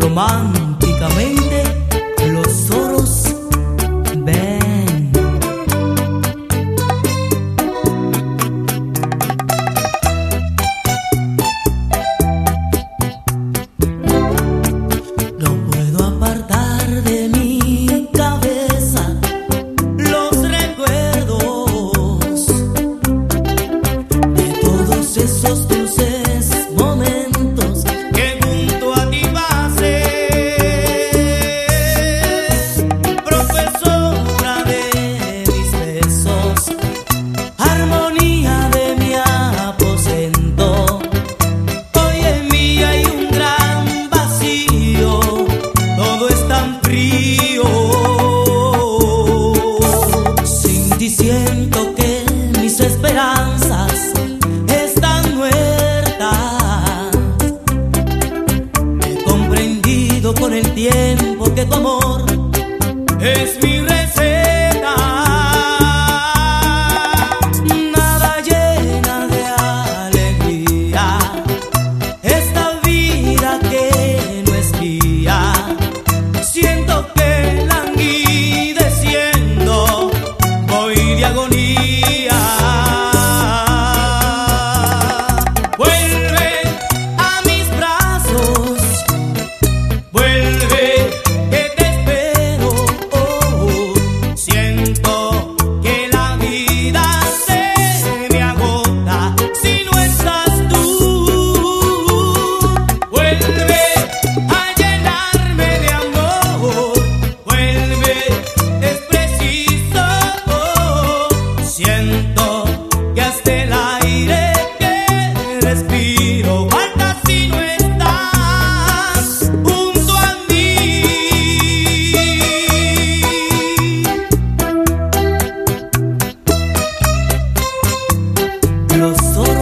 románticamente los oros ven. No puedo apartar de mi cabeza los recuerdos de todos esos dulces. So